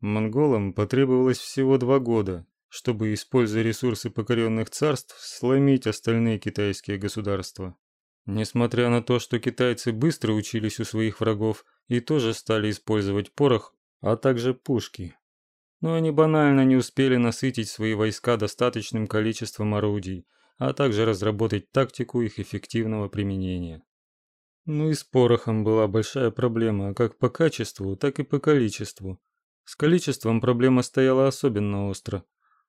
Монголам потребовалось всего два года, чтобы, используя ресурсы покоренных царств, сломить остальные китайские государства. Несмотря на то, что китайцы быстро учились у своих врагов и тоже стали использовать порох, а также пушки. Но они банально не успели насытить свои войска достаточным количеством орудий, а также разработать тактику их эффективного применения. Ну и с порохом была большая проблема как по качеству, так и по количеству. С количеством проблема стояла особенно остро,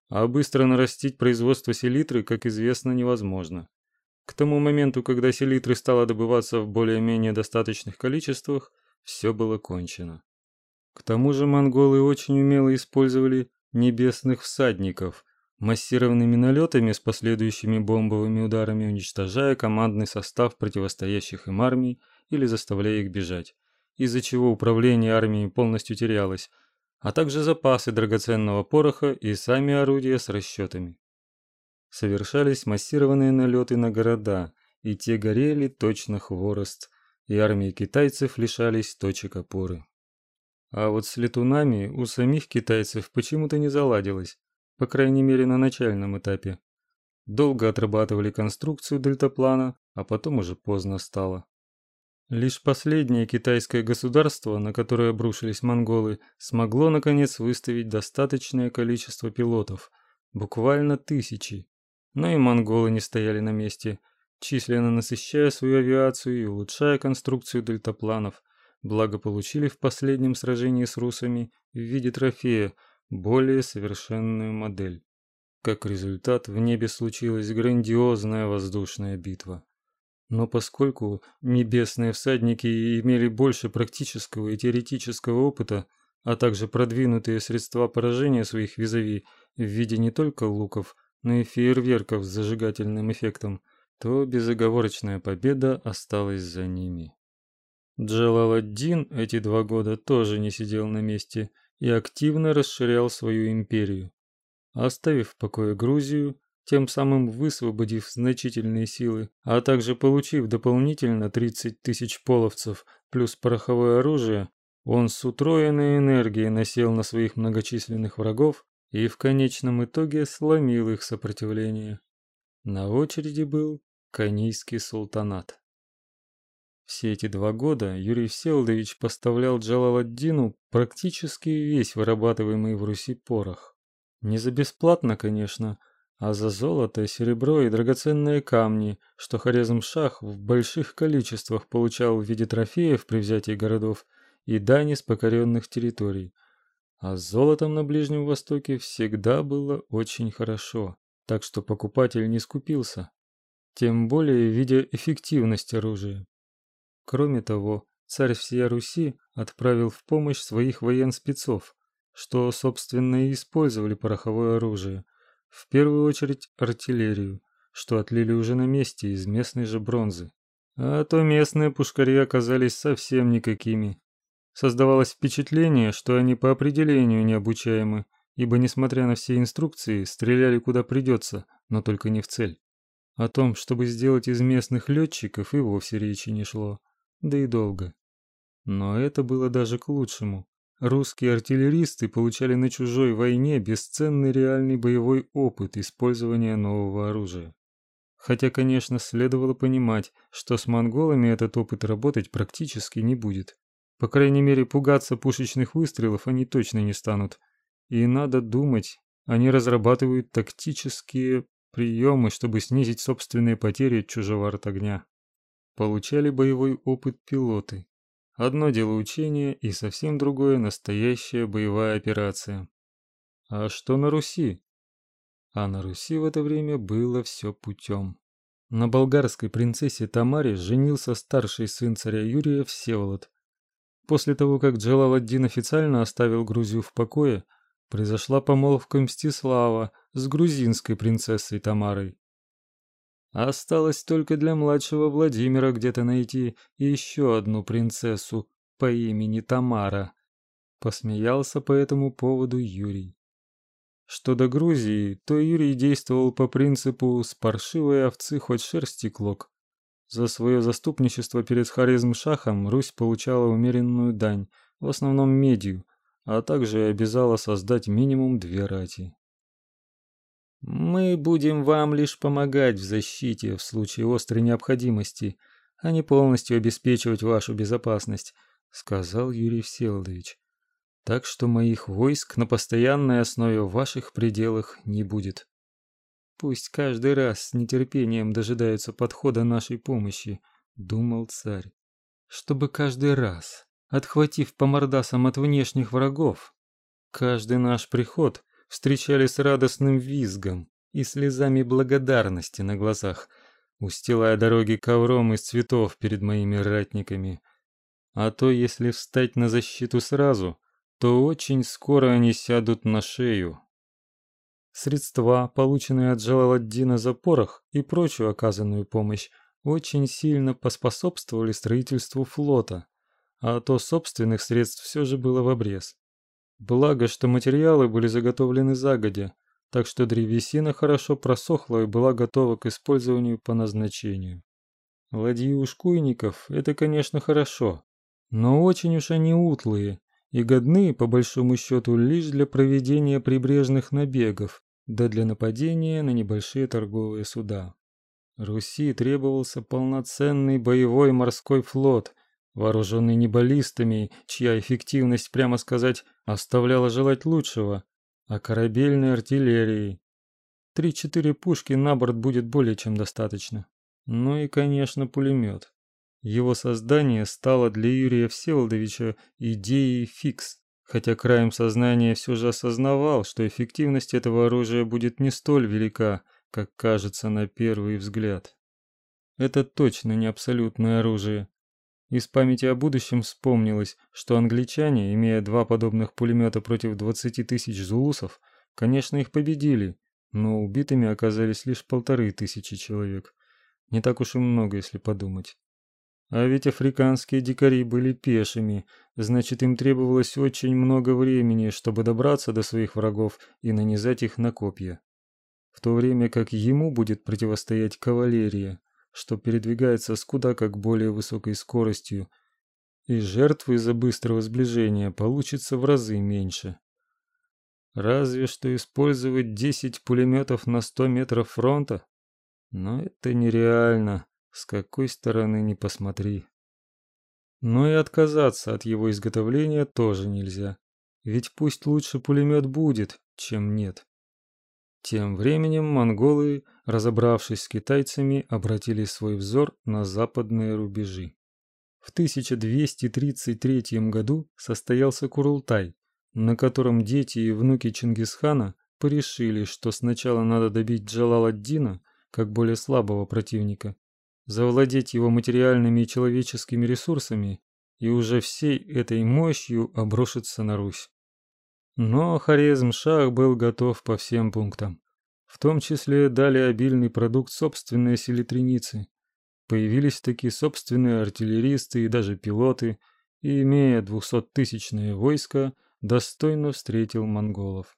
а быстро нарастить производство селитры, как известно, невозможно. К тому моменту, когда селитры стало добываться в более-менее достаточных количествах, все было кончено. К тому же монголы очень умело использовали небесных всадников, массированными налетами с последующими бомбовыми ударами уничтожая командный состав противостоящих им армий или заставляя их бежать, из-за чего управление армией полностью терялось, а также запасы драгоценного пороха и сами орудия с расчетами. Совершались массированные налеты на города, и те горели точно хворост, и армии китайцев лишались точек опоры. А вот с летунами у самих китайцев почему-то не заладилось, по крайней мере на начальном этапе. Долго отрабатывали конструкцию дельтаплана, а потом уже поздно стало. Лишь последнее китайское государство, на которое обрушились монголы, смогло наконец выставить достаточное количество пилотов, буквально тысячи. Но и монголы не стояли на месте, численно насыщая свою авиацию и улучшая конструкцию дельтапланов, благо получили в последнем сражении с русами в виде трофея более совершенную модель. Как результат, в небе случилась грандиозная воздушная битва. Но поскольку небесные всадники имели больше практического и теоретического опыта, а также продвинутые средства поражения своих визави в виде не только луков, но и фейерверков с зажигательным эффектом, то безоговорочная победа осталась за ними. Джалал-ад-Дин эти два года тоже не сидел на месте и активно расширял свою империю. Оставив в покое Грузию, тем самым высвободив значительные силы, а также получив дополнительно 30 тысяч половцев плюс пороховое оружие, он с утроенной энергией насел на своих многочисленных врагов и в конечном итоге сломил их сопротивление. На очереди был Канийский султанат. Все эти два года Юрий Всеволодович поставлял Джалаладдину практически весь вырабатываемый в Руси порох. Не за бесплатно, конечно, а за золото, серебро и драгоценные камни, что Хорезм-Шах в больших количествах получал в виде трофеев при взятии городов и дани с покоренных территорий. А с золотом на Ближнем Востоке всегда было очень хорошо, так что покупатель не скупился, тем более видя эффективность оружия. Кроме того, царь всей Руси отправил в помощь своих военспецов, что, собственно, и использовали пороховое оружие – в первую очередь артиллерию, что отлили уже на месте из местной же бронзы. А то местные пушкари оказались совсем никакими. Создавалось впечатление, что они по определению необучаемы, ибо несмотря на все инструкции, стреляли куда придется, но только не в цель. О том, чтобы сделать из местных летчиков, и вовсе речи не шло, да и долго. Но это было даже к лучшему. Русские артиллеристы получали на чужой войне бесценный реальный боевой опыт использования нового оружия. Хотя, конечно, следовало понимать, что с монголами этот опыт работать практически не будет. По крайней мере, пугаться пушечных выстрелов они точно не станут. И надо думать, они разрабатывают тактические приемы, чтобы снизить собственные потери от чужого артогня. Получали боевой опыт пилоты. Одно дело учение и совсем другое настоящая боевая операция. А что на Руси? А на Руси в это время было все путем. На болгарской принцессе Тамаре женился старший сын царя Юрия Всеволод. После того, как Джалал-ад-Дин официально оставил Грузию в покое, произошла помолвка Мстислава с грузинской принцессой Тамарой. Осталось только для младшего Владимира где-то найти еще одну принцессу по имени Тамара. Посмеялся по этому поводу Юрий. Что до Грузии, то Юрий действовал по принципу «с паршивой овцы хоть шерсти клок». За свое заступничество перед Хорезм-Шахом Русь получала умеренную дань, в основном медью, а также обязала создать минимум две рати. Мы будем вам лишь помогать в защите в случае острой необходимости, а не полностью обеспечивать вашу безопасность, сказал Юрий Всеволодович. Так что моих войск на постоянной основе в ваших пределах не будет. Пусть каждый раз с нетерпением дожидаются подхода нашей помощи, думал царь. Чтобы каждый раз, отхватив по мордасам от внешних врагов, каждый наш приход встречали с радостным визгом и слезами благодарности на глазах, устилая дороги ковром из цветов перед моими ратниками. А то, если встать на защиту сразу, то очень скоро они сядут на шею. Средства, полученные от Джалаладдина за порох и прочую оказанную помощь, очень сильно поспособствовали строительству флота, а то собственных средств все же было в обрез. Благо, что материалы были заготовлены загодя, так что древесина хорошо просохла и была готова к использованию по назначению. Ладьи ушкуйников – это, конечно, хорошо, но очень уж они утлые и годны, по большому счету, лишь для проведения прибрежных набегов, да для нападения на небольшие торговые суда. Руси требовался полноценный боевой морской флот, вооруженный не баллистами, чья эффективность, прямо сказать, оставляла желать лучшего, а корабельной артиллерией. Три-четыре пушки на борт будет более чем достаточно. Ну и, конечно, пулемет. Его создание стало для Юрия Всеволодовича идеей фикс, хотя краем сознания все же осознавал, что эффективность этого оружия будет не столь велика, как кажется на первый взгляд. Это точно не абсолютное оружие, из памяти о будущем вспомнилось, что англичане, имея два подобных пулемета против 20 тысяч зулусов, конечно, их победили, но убитыми оказались лишь полторы тысячи человек. Не так уж и много, если подумать. А ведь африканские дикари были пешими, значит, им требовалось очень много времени, чтобы добраться до своих врагов и нанизать их на копья. В то время как ему будет противостоять кавалерия, что передвигается с куда как более высокой скоростью, и жертв из-за быстрого сближения получится в разы меньше. Разве что использовать 10 пулеметов на 100 метров фронта? Но это нереально, с какой стороны ни посмотри. Но и отказаться от его изготовления тоже нельзя. Ведь пусть лучше пулемет будет, чем нет. Тем временем монголы, разобравшись с китайцами, обратили свой взор на западные рубежи. В 1233 году состоялся Курултай, на котором дети и внуки Чингисхана порешили, что сначала надо добить Джалал-ад-Дина, как более слабого противника, завладеть его материальными и человеческими ресурсами и уже всей этой мощью обрушиться на Русь. Но Хорезм-Шах был готов по всем пунктам. В том числе дали обильный продукт собственной селитреницы. Появились такие собственные артиллеристы и даже пилоты, и, имея двухсоттысячное войско, достойно встретил монголов.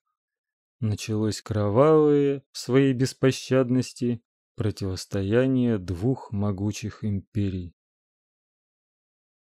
Началось кровавое, в своей беспощадности, противостояние двух могучих империй.